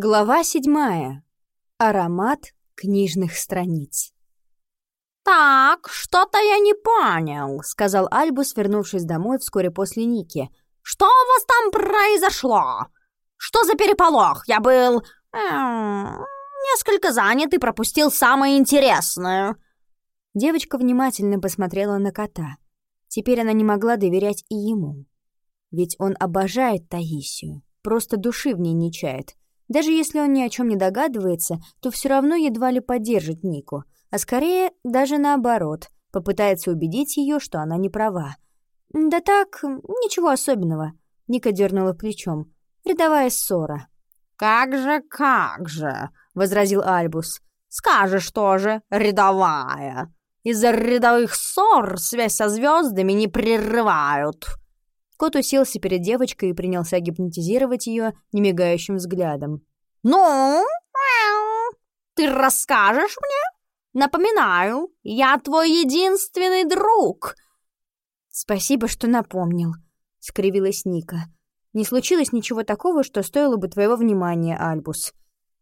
Глава седьмая. Аромат книжных страниц. «Так, что-то я не понял», — сказал Альбус, вернувшись домой вскоре после Ники. «Что у вас там произошло? Что за переполох? Я был... Э, несколько занят и пропустил самое интересное». Девочка внимательно посмотрела на кота. Теперь она не могла доверять и ему. Ведь он обожает Таисию, просто души в ней не чает. Даже если он ни о чем не догадывается, то все равно едва ли поддержит Нику, а скорее даже наоборот, попытается убедить ее, что она не права. «Да так, ничего особенного», — Ника дернула плечом. «Рядовая ссора». «Как же, как же», — возразил Альбус. «Скажешь тоже, рядовая. Из-за рядовых ссор связь со звездами не прерывают». Кот уселся перед девочкой и принялся гипнотизировать ее немигающим взглядом. «Ну, ты расскажешь мне? Напоминаю, я твой единственный друг!» «Спасибо, что напомнил», — скривилась Ника. «Не случилось ничего такого, что стоило бы твоего внимания, Альбус».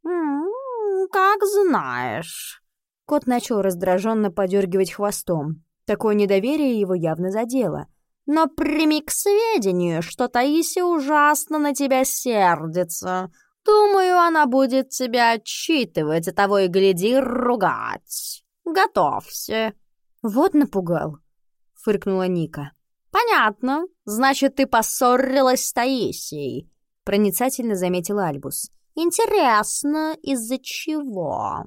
«М -м, «Как знаешь». Кот начал раздраженно подергивать хвостом. Такое недоверие его явно задело — но прими к сведению, что Таисия ужасно на тебя сердится. Думаю, она будет тебя отчитывать, а того и гляди ругать. Готовься». «Вот напугал», — фыркнула Ника. «Понятно. Значит, ты поссорилась с Таисией», — проницательно заметил Альбус. «Интересно, из-за чего?»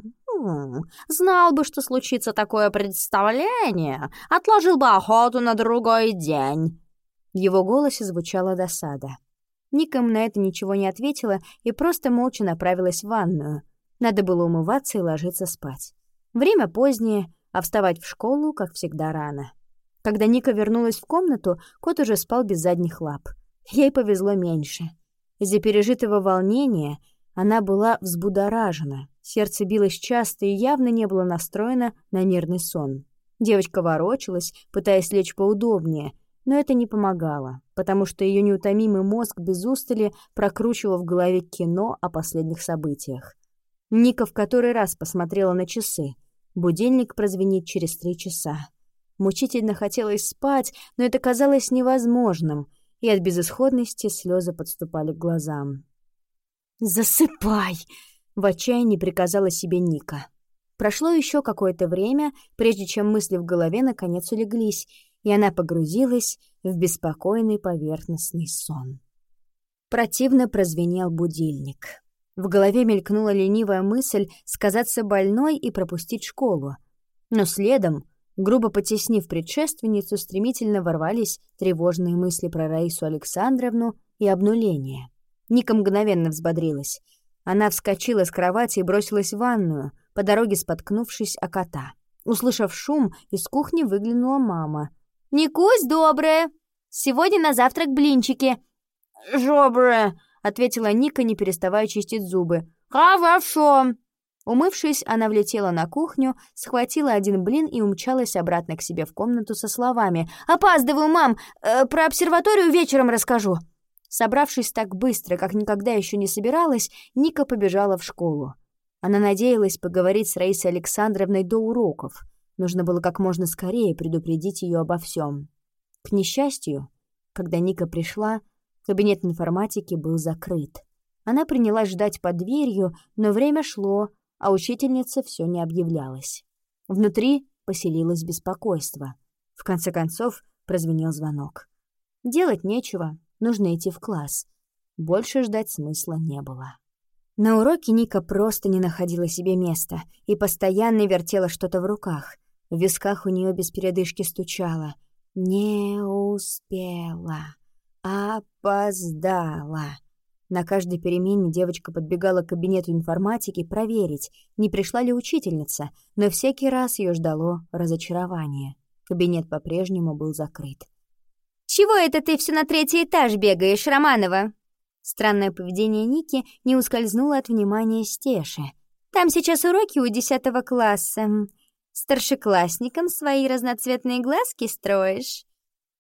Знал бы, что случится такое представление, отложил бы охоту на другой день». В его голосе звучала досада. Ником на это ничего не ответила и просто молча направилась в ванную. Надо было умываться и ложиться спать. Время позднее, а вставать в школу, как всегда, рано. Когда Ника вернулась в комнату, кот уже спал без задних лап. Ей повезло меньше. Из-за пережитого волнения она была взбудоражена, сердце билось часто и явно не было настроено на нервный сон. Девочка ворочалась, пытаясь лечь поудобнее, но это не помогало, потому что ее неутомимый мозг без устали прокручивал в голове кино о последних событиях. Ника в который раз посмотрела на часы. Будильник прозвенит через три часа. Мучительно хотелось спать, но это казалось невозможным, и от безысходности слезы подступали к глазам. «Засыпай!» — в отчаянии приказала себе Ника. Прошло еще какое-то время, прежде чем мысли в голове наконец улеглись, и она погрузилась в беспокойный поверхностный сон. Противно прозвенел будильник. В голове мелькнула ленивая мысль сказаться больной и пропустить школу. Но следом, грубо потеснив предшественницу, стремительно ворвались тревожные мысли про Раису Александровну и обнуление. Ника мгновенно взбодрилась. Она вскочила с кровати и бросилась в ванную, по дороге споткнувшись о кота. Услышав шум, из кухни выглянула мама. «Никусь, добрая! Сегодня на завтрак блинчики!» «Жобрая!» — ответила Ника, не переставая чистить зубы. «Хорошо!» Умывшись, она влетела на кухню, схватила один блин и умчалась обратно к себе в комнату со словами. «Опаздываю, мам! Э, про обсерваторию вечером расскажу!» Собравшись так быстро, как никогда еще не собиралась, Ника побежала в школу. Она надеялась поговорить с Раисой Александровной до уроков. Нужно было как можно скорее предупредить ее обо всем. К несчастью, когда Ника пришла, кабинет информатики был закрыт. Она принялась ждать под дверью, но время шло, а учительница все не объявлялась. Внутри поселилось беспокойство. В конце концов прозвенел звонок. Делать нечего, Нужно идти в класс. Больше ждать смысла не было. На уроке Ника просто не находила себе места и постоянно вертела что-то в руках. В висках у нее без передышки стучало. «Не успела. Опоздала». На каждой перемене девочка подбегала к кабинету информатики проверить, не пришла ли учительница, но всякий раз ее ждало разочарование. Кабинет по-прежнему был закрыт. «Чего это ты все на третий этаж бегаешь, Романова?» Странное поведение Ники не ускользнуло от внимания Стеши. «Там сейчас уроки у десятого класса. Старшеклассникам свои разноцветные глазки строишь?»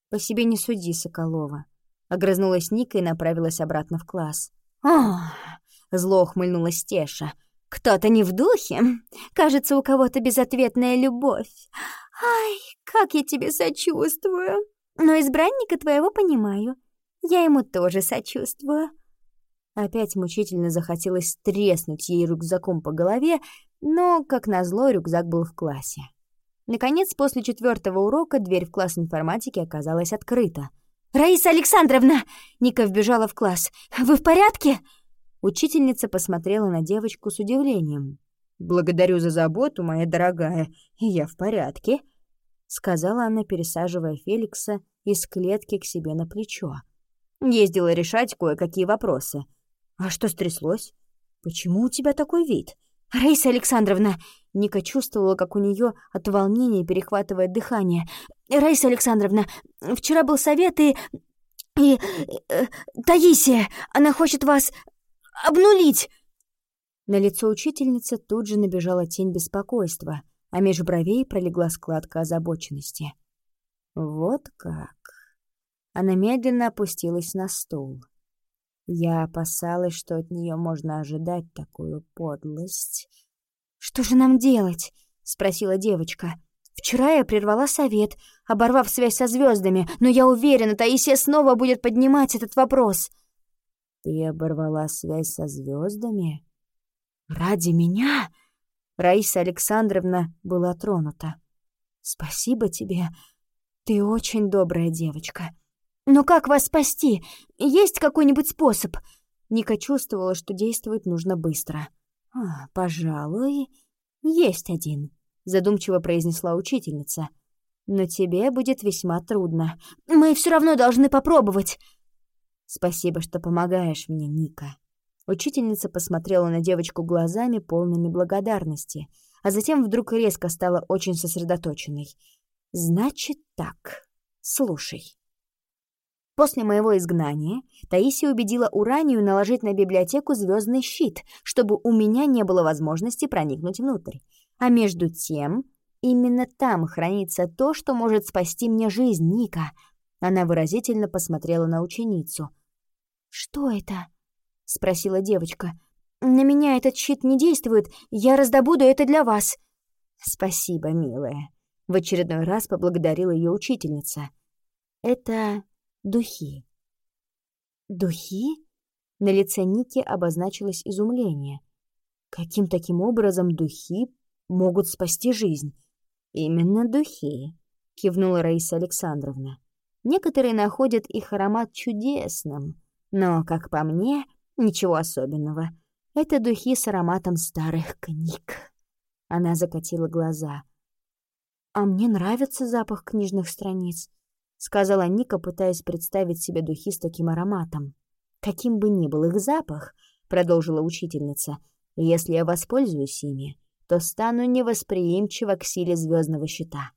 «По себе не суди, Соколова», — огрызнулась Ника и направилась обратно в класс. «Ох, зло ухмыльнулась Теша. «Кто-то не в духе? Кажется, у кого-то безответная любовь. Ай, как я тебе сочувствую. Но избранника твоего понимаю. Я ему тоже сочувствую». Опять мучительно захотелось треснуть ей рюкзаком по голове, но, как назло, рюкзак был в классе. Наконец, после четвертого урока дверь в класс информатики оказалась открыта. «Раиса Александровна!» — Ника вбежала в класс. «Вы в порядке?» Учительница посмотрела на девочку с удивлением. «Благодарю за заботу, моя дорогая, я в порядке», — сказала она, пересаживая Феликса из клетки к себе на плечо. Ездила решать кое-какие вопросы. «А что стряслось? Почему у тебя такой вид?» «Раиса Александровна!» Ника чувствовала, как у нее от волнения перехватывает дыхание. «Раиса Александровна, вчера был совет и... и... Э, Таисия, она хочет вас обнулить!» На лицо учительницы тут же набежала тень беспокойства, а меж бровей пролегла складка озабоченности. «Вот как!» Она медленно опустилась на стул. Я опасалась, что от нее можно ожидать такую подлость. «Что же нам делать?» — спросила девочка. «Вчера я прервала совет, оборвав связь со звездами, но я уверена, Таисия снова будет поднимать этот вопрос». «Ты оборвала связь со звездами? Ради меня?» Раиса Александровна была тронута. «Спасибо тебе. Ты очень добрая девочка. Но как вас спасти? Есть какой-нибудь способ?» Ника чувствовала, что действовать нужно быстро. «А, пожалуй, есть один», — задумчиво произнесла учительница. «Но тебе будет весьма трудно. Мы все равно должны попробовать». «Спасибо, что помогаешь мне, Ника». Учительница посмотрела на девочку глазами, полными благодарности, а затем вдруг резко стала очень сосредоточенной. «Значит так, слушай». После моего изгнания Таисия убедила Уранию наложить на библиотеку звездный щит, чтобы у меня не было возможности проникнуть внутрь. А между тем, именно там хранится то, что может спасти мне жизнь, Ника. Она выразительно посмотрела на ученицу. «Что это?» — спросила девочка. «На меня этот щит не действует. Я раздобуду это для вас». «Спасибо, милая», — в очередной раз поблагодарила ее учительница. «Это Духи. Духи? На лице Ники обозначилось изумление. Каким таким образом духи могут спасти жизнь? Именно духи, кивнула Раиса Александровна. Некоторые находят их аромат чудесным, но, как по мне, ничего особенного. Это духи с ароматом старых книг. Она закатила глаза. А мне нравится запах книжных страниц сказала Ника, пытаясь представить себе духи с таким ароматом. Каким бы ни был их запах, продолжила учительница, если я воспользуюсь ими, то стану невосприимчива к силе звездного щита.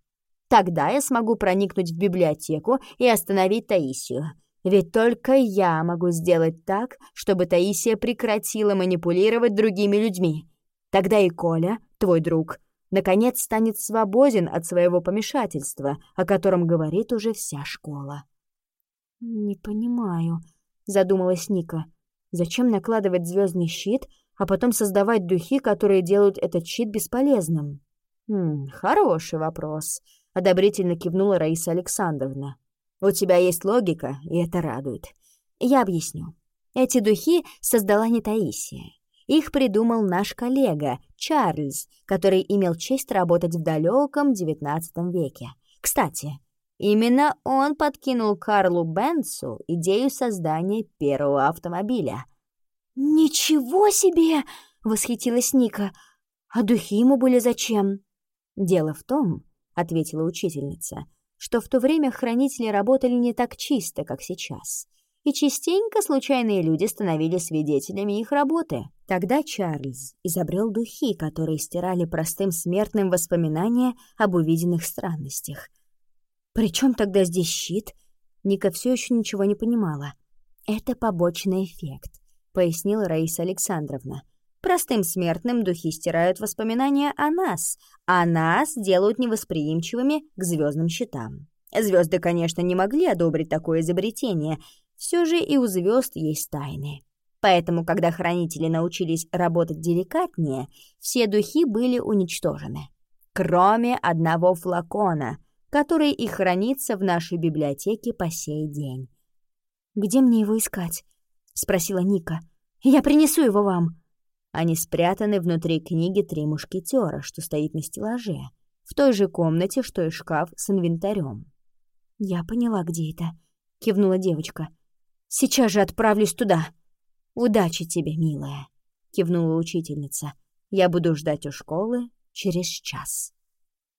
Тогда я смогу проникнуть в библиотеку и остановить Таисию. Ведь только я могу сделать так, чтобы Таисия прекратила манипулировать другими людьми. Тогда и Коля, твой друг, наконец станет свободен от своего помешательства, о котором говорит уже вся школа. «Не понимаю», — задумалась Ника. «Зачем накладывать звездный щит, а потом создавать духи, которые делают этот щит бесполезным?» «Хм, хороший вопрос», — одобрительно кивнула Раиса Александровна. «У тебя есть логика, и это радует. Я объясню. Эти духи создала не Таисия. Их придумал наш коллега Чарльз, который имел честь работать в далеком XIX веке. Кстати, именно он подкинул Карлу Бенцу идею создания первого автомобиля. «Ничего себе!» — восхитилась Ника. «А духи ему были зачем?» «Дело в том», — ответила учительница, «что в то время хранители работали не так чисто, как сейчас и частенько случайные люди становились свидетелями их работы. Тогда Чарльз изобрел духи, которые стирали простым смертным воспоминания об увиденных странностях. «Причем тогда здесь щит?» Ника все еще ничего не понимала. «Это побочный эффект», — пояснила Раиса Александровна. «Простым смертным духи стирают воспоминания о нас, а нас делают невосприимчивыми к звездным щитам. Звезды, конечно, не могли одобрить такое изобретение, все же и у звезд есть тайны. Поэтому, когда хранители научились работать деликатнее, все духи были уничтожены. Кроме одного флакона, который и хранится в нашей библиотеке по сей день. «Где мне его искать?» — спросила Ника. «Я принесу его вам». Они спрятаны внутри книги «Три мушкетера», что стоит на стеллаже, в той же комнате, что и шкаф с инвентарем. «Я поняла, где это», — кивнула девочка. «Сейчас же отправлюсь туда». «Удачи тебе, милая», — кивнула учительница. «Я буду ждать у школы через час».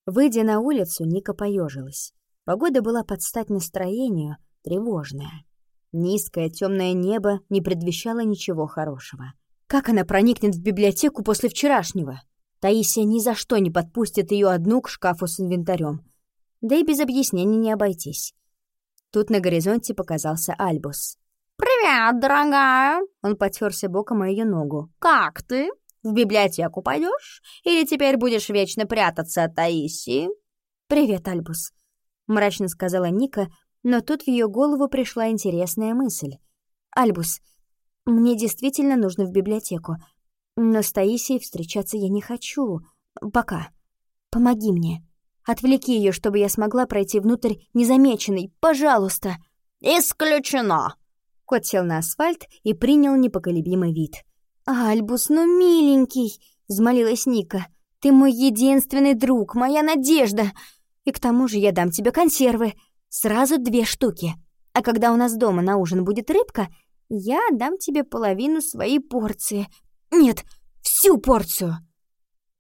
Выйдя на улицу, Ника поежилась. Погода была под стать настроению, тревожная. Низкое темное небо не предвещало ничего хорошего. Как она проникнет в библиотеку после вчерашнего? Таисия ни за что не подпустит ее одну к шкафу с инвентарем. Да и без объяснений не обойтись. Тут на горизонте показался Альбус. «Привет, дорогая!» Он потерся боком о ее ногу. «Как ты? В библиотеку пойдешь? Или теперь будешь вечно прятаться от Таисии?» «Привет, Альбус», — мрачно сказала Ника, но тут в ее голову пришла интересная мысль. «Альбус, мне действительно нужно в библиотеку, но с Таисией встречаться я не хочу. Пока. Помоги мне. Отвлеки ее, чтобы я смогла пройти внутрь незамеченной. Пожалуйста!» «Исключено!» Кот сел на асфальт и принял непоколебимый вид. «Альбус, ну миленький!» — взмолилась Ника. «Ты мой единственный друг, моя надежда! И к тому же я дам тебе консервы. Сразу две штуки. А когда у нас дома на ужин будет рыбка, я дам тебе половину своей порции. Нет, всю порцию!»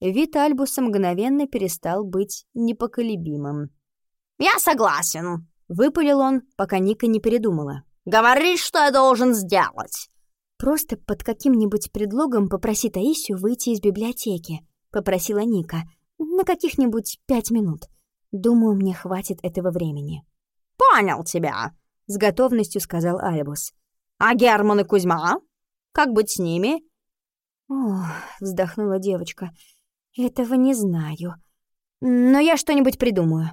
Вид Альбуса мгновенно перестал быть непоколебимым. «Я согласен», — выпалил он, пока Ника не передумала. «Говори, что я должен сделать!» «Просто под каким-нибудь предлогом попроси Таисию выйти из библиотеки», — попросила Ника. «На каких-нибудь пять минут. Думаю, мне хватит этого времени». «Понял тебя», — с готовностью сказал Альбус. «А Герман и Кузьма? Как быть с ними?» «Ох», — вздохнула девочка, — «этого не знаю. Но я что-нибудь придумаю».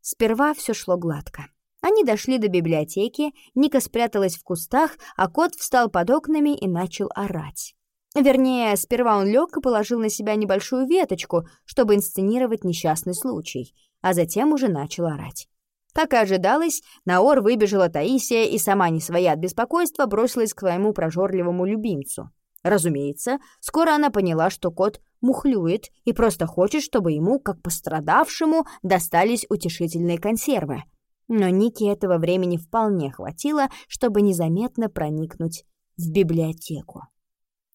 Сперва все шло гладко. Они дошли до библиотеки, Ника спряталась в кустах, а кот встал под окнами и начал орать. Вернее, сперва он лег и положил на себя небольшую веточку, чтобы инсценировать несчастный случай, а затем уже начал орать. Как и ожидалось, на ор выбежала Таисия и сама не своя от беспокойства бросилась к своему прожорливому любимцу. Разумеется, скоро она поняла, что кот мухлюет и просто хочет, чтобы ему, как пострадавшему, достались утешительные консервы. Но Нике этого времени вполне хватило, чтобы незаметно проникнуть в библиотеку.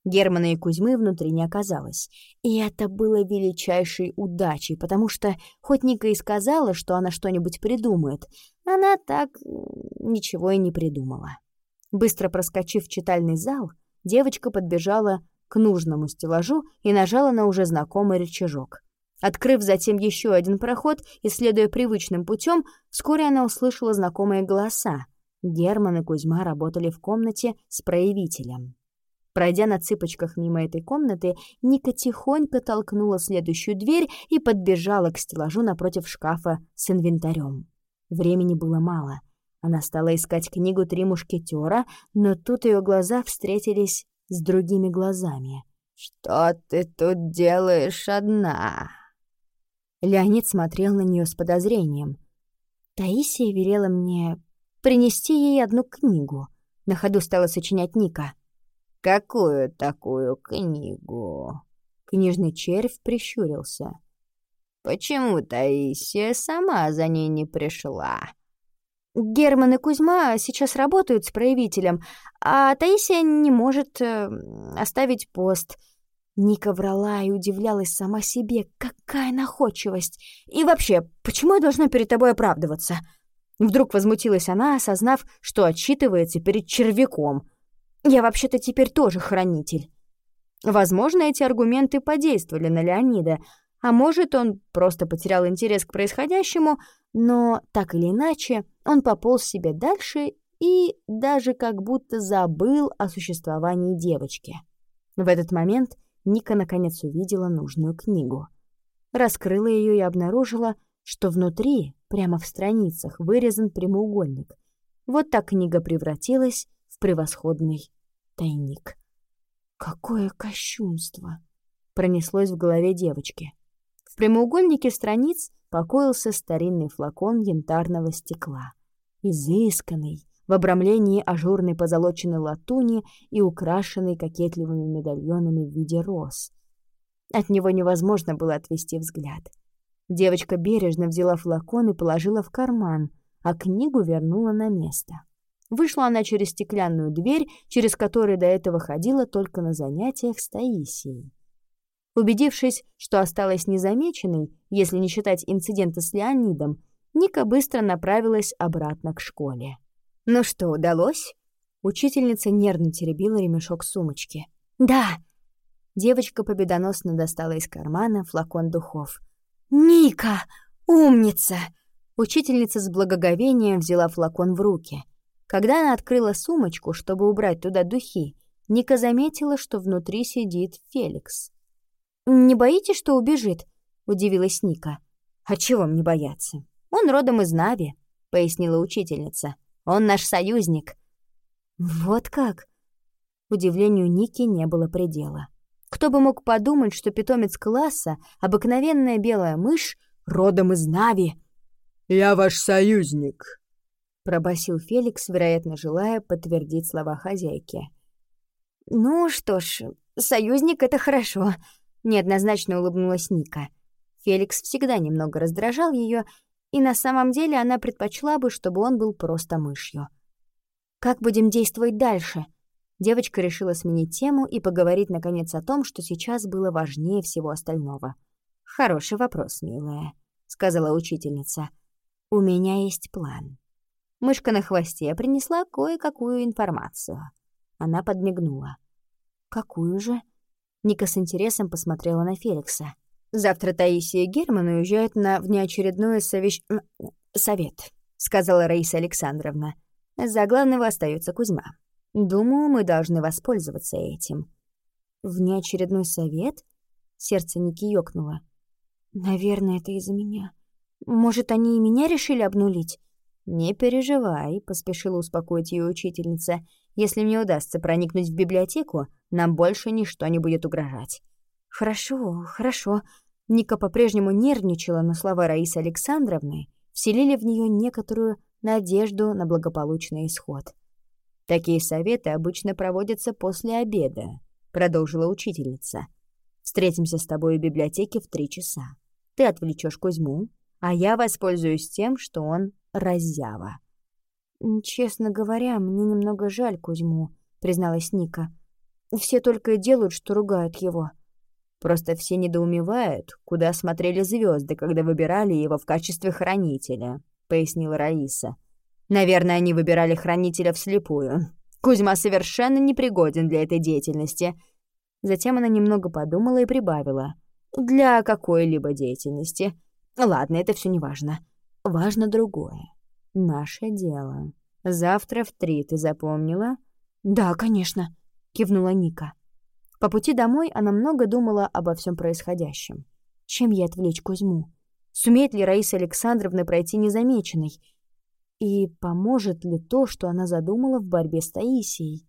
Германа и Кузьмы внутри не оказалось. И это было величайшей удачей, потому что, хоть Ника и сказала, что она что-нибудь придумает, она так ничего и не придумала. Быстро проскочив в читальный зал, девочка подбежала к нужному стеллажу и нажала на уже знакомый рычажок. Открыв затем еще один проход и следуя привычным путем, вскоре она услышала знакомые голоса. Герман и Кузьма работали в комнате с проявителем. Пройдя на цыпочках мимо этой комнаты, Ника тихонько толкнула следующую дверь и подбежала к стеллажу напротив шкафа с инвентарем. Времени было мало. Она стала искать книгу «Три мушкетера», но тут ее глаза встретились с другими глазами. «Что ты тут делаешь одна?» Леонид смотрел на нее с подозрением. Таисия велела мне принести ей одну книгу. На ходу стала сочинять Ника. «Какую такую книгу?» Книжный червь прищурился. «Почему Таисия сама за ней не пришла?» «Герман и Кузьма сейчас работают с проявителем, а Таисия не может э, оставить пост». Ника врала и удивлялась сама себе. Какая находчивость! И вообще, почему я должна перед тобой оправдываться? Вдруг возмутилась она, осознав, что отчитывается перед червяком — я вообще-то теперь тоже хранитель. Возможно, эти аргументы подействовали на Леонида, а может, он просто потерял интерес к происходящему, но так или иначе он пополз себе дальше и даже как будто забыл о существовании девочки. В этот момент Ника наконец увидела нужную книгу. Раскрыла ее и обнаружила, что внутри, прямо в страницах, вырезан прямоугольник. Вот так книга превратилась в превосходный тайник. Какое кощунство! Пронеслось в голове девочки. В прямоугольнике страниц покоился старинный флакон янтарного стекла. Изысканный, в обрамлении ажурной позолоченной латуни и украшенный кокетливыми медальонами в виде роз. От него невозможно было отвести взгляд. Девочка бережно взяла флакон и положила в карман, а книгу вернула на место. Вышла она через стеклянную дверь, через которую до этого ходила только на занятиях с Таисией. Убедившись, что осталась незамеченной, если не считать инцидента с Леонидом, Ника быстро направилась обратно к школе. «Ну что, удалось?» Учительница нервно теребила ремешок сумочки. «Да!» Девочка победоносно достала из кармана флакон духов. «Ника! Умница!» Учительница с благоговением взяла флакон в руки. Когда она открыла сумочку, чтобы убрать туда духи, Ника заметила, что внутри сидит Феликс. «Не боитесь, что убежит?» — удивилась Ника. «А чего мне бояться? Он родом из Нави», — пояснила учительница. «Он наш союзник». «Вот как?» Удивлению Ники не было предела. Кто бы мог подумать, что питомец класса, обыкновенная белая мышь, родом из Нави. «Я ваш союзник», — пробасил Феликс, вероятно, желая подтвердить слова хозяйки. «Ну что ж, союзник — это хорошо», Неоднозначно улыбнулась Ника. Феликс всегда немного раздражал ее, и на самом деле она предпочла бы, чтобы он был просто мышью. «Как будем действовать дальше?» Девочка решила сменить тему и поговорить, наконец, о том, что сейчас было важнее всего остального. «Хороший вопрос, милая», — сказала учительница. «У меня есть план». Мышка на хвосте принесла кое-какую информацию. Она подмигнула. «Какую же?» Ника с интересом посмотрела на Феликса. «Завтра Таисия Герман уезжают на внеочередной совещ... совет», — сказала Раиса Александровна. «За главного остается Кузьма. Думаю, мы должны воспользоваться этим». «Внеочередной совет?» Сердце Ники ёкнуло. «Наверное, это из-за меня. Может, они и меня решили обнулить?» «Не переживай», — поспешила успокоить ее учительница. «Если мне удастся проникнуть в библиотеку, нам больше ничто не будет угрожать». «Хорошо, хорошо». Ника по-прежнему нервничала, но слова Раисы Александровны вселили в нее некоторую надежду на благополучный исход. «Такие советы обычно проводятся после обеда», — продолжила учительница. «Встретимся с тобой в библиотеке в три часа. Ты отвлечешь Кузьму, а я воспользуюсь тем, что он раззява. «Честно говоря, мне немного жаль Кузьму», — призналась Ника. «Все только и делают, что ругают его». «Просто все недоумевают, куда смотрели звезды, когда выбирали его в качестве хранителя», — пояснила Раиса. «Наверное, они выбирали хранителя вслепую. Кузьма совершенно непригоден для этой деятельности». Затем она немного подумала и прибавила. «Для какой-либо деятельности. Ладно, это все неважно. Важно другое. Наше дело. Завтра в три, ты запомнила? Да, конечно, кивнула Ника. По пути домой она много думала обо всем происходящем. Чем ей отвлечь Кузьму? Сумеет ли Раиса Александровна пройти незамеченной? И поможет ли то, что она задумала в борьбе с Таисией?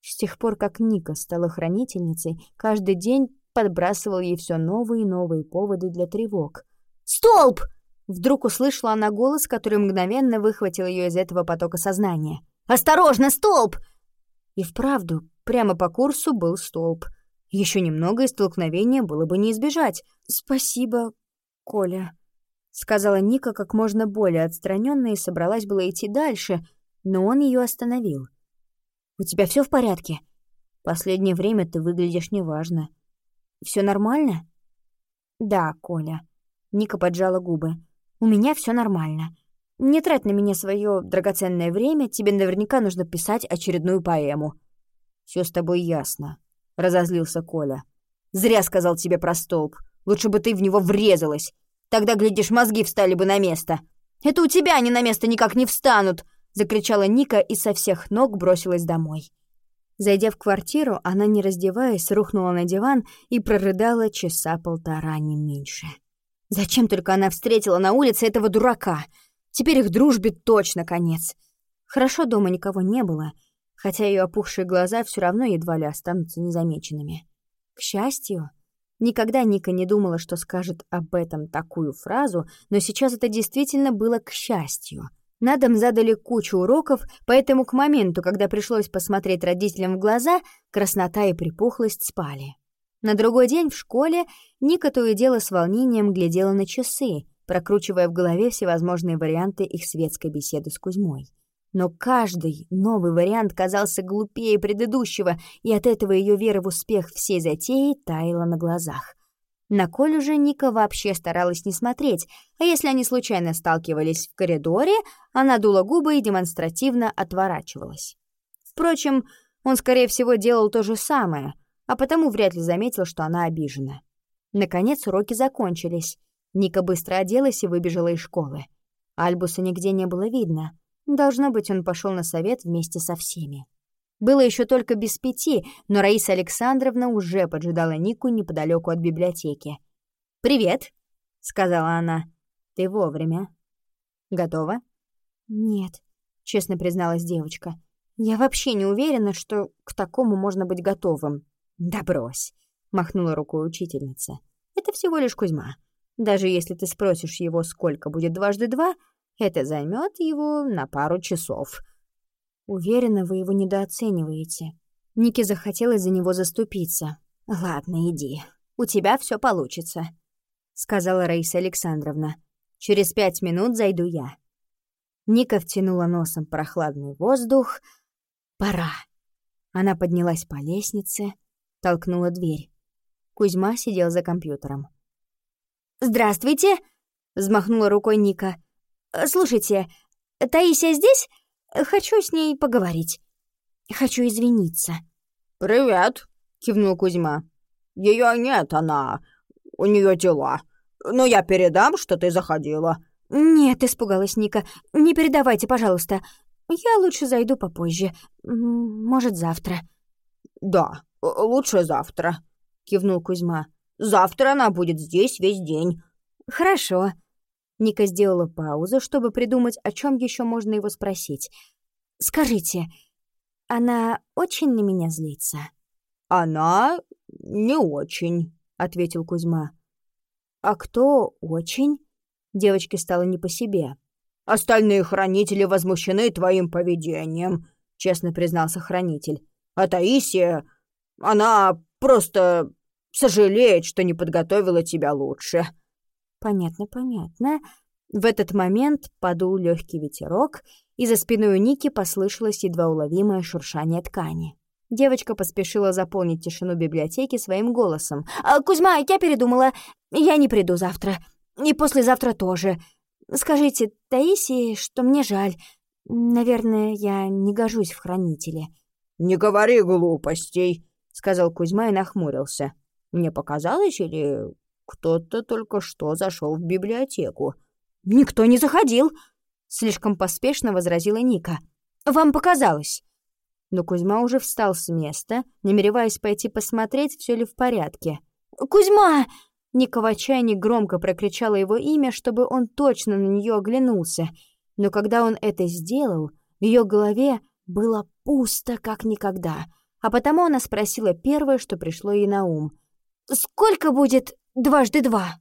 С тех пор, как Ника стала хранительницей, каждый день подбрасывал ей все новые и новые поводы для тревог. «Столб!» Вдруг услышала она голос, который мгновенно выхватил ее из этого потока сознания. «Осторожно, столб!» И вправду, прямо по курсу был столб. Еще немного, и столкновения было бы не избежать. «Спасибо, Коля», — сказала Ника как можно более отстраненно и собралась было идти дальше, но он ее остановил. «У тебя все в порядке? Последнее время ты выглядишь неважно. Все нормально?» «Да, Коля». Ника поджала губы. У меня все нормально. Не трать на меня свое драгоценное время, тебе наверняка нужно писать очередную поэму». Все с тобой ясно», — разозлился Коля. «Зря сказал тебе про столб. Лучше бы ты в него врезалась. Тогда, глядишь, мозги встали бы на место. Это у тебя они на место никак не встанут!» — закричала Ника и со всех ног бросилась домой. Зайдя в квартиру, она, не раздеваясь, рухнула на диван и прорыдала часа полтора, не меньше. Зачем только она встретила на улице этого дурака? Теперь их дружбе точно конец. Хорошо дома никого не было. Хотя ее опухшие глаза все равно едва ли останутся незамеченными. К счастью, никогда Ника не думала, что скажет об этом такую фразу, но сейчас это действительно было к счастью. На дом задали кучу уроков, поэтому к моменту, когда пришлось посмотреть родителям в глаза, краснота и припухлость спали. На другой день в школе Ника то и дело с волнением глядела на часы, прокручивая в голове всевозможные варианты их светской беседы с Кузьмой. Но каждый новый вариант казался глупее предыдущего, и от этого ее вера в успех всей затеи таяла на глазах. На Колю же Ника вообще старалась не смотреть, а если они случайно сталкивались в коридоре, она дула губы и демонстративно отворачивалась. Впрочем, он, скорее всего, делал то же самое, а потому вряд ли заметил, что она обижена. Наконец уроки закончились. Ника быстро оделась и выбежала из школы. Альбуса нигде не было видно. Должно быть, он пошел на совет вместе со всеми. Было еще только без пяти, но Раиса Александровна уже поджидала Нику неподалеку от библиотеки. «Привет», — сказала она. «Ты вовремя. Готова?» «Нет», — честно призналась девочка. «Я вообще не уверена, что к такому можно быть готовым». «Да брось», — махнула рукой учительница. «Это всего лишь Кузьма. Даже если ты спросишь его, сколько будет дважды два, это займет его на пару часов. Уверена, вы его недооцениваете. Нике захотелось за него заступиться. Ладно, иди. У тебя все получится, сказала Раиса Александровна. Через пять минут зайду я. Ника втянула носом прохладный воздух. Пора. Она поднялась по лестнице, толкнула дверь. Кузьма сидел за компьютером. «Здравствуйте!» — взмахнула рукой Ника. «Слушайте, Таисия здесь? Хочу с ней поговорить. Хочу извиниться». «Привет!» — кивнул Кузьма. Ее нет, она... У нее дела. Но я передам, что ты заходила». «Нет», — испугалась Ника. «Не передавайте, пожалуйста. Я лучше зайду попозже. Может, завтра». «Да, лучше завтра», — кивнул Кузьма. Завтра она будет здесь весь день». «Хорошо». Ника сделала паузу, чтобы придумать, о чем еще можно его спросить. «Скажите, она очень на меня злится?» «Она не очень», — ответил Кузьма. «А кто очень?» Девочке стало не по себе. «Остальные хранители возмущены твоим поведением», — честно признался хранитель. «А Таисия, она просто Сожалеет, что не подготовила тебя лучше». «Понятно, понятно». В этот момент подул легкий ветерок, и за спиной у Ники послышалось едва уловимое шуршание ткани. Девочка поспешила заполнить тишину библиотеки своим голосом. «А, «Кузьма, я передумала. Я не приду завтра. И послезавтра тоже. Скажите Таисии, что мне жаль. Наверное, я не гожусь в хранителе». «Не говори глупостей», — сказал Кузьма и нахмурился. Мне показалось, или кто-то только что зашел в библиотеку?» «Никто не заходил!» — слишком поспешно возразила Ника. «Вам показалось!» Но Кузьма уже встал с места, намереваясь пойти посмотреть, все ли в порядке. «Кузьма!» Ника в отчаянии громко прокричала его имя, чтобы он точно на нее оглянулся. Но когда он это сделал, в ее голове было пусто, как никогда. А потому она спросила первое, что пришло ей на ум. «Сколько будет дважды два?»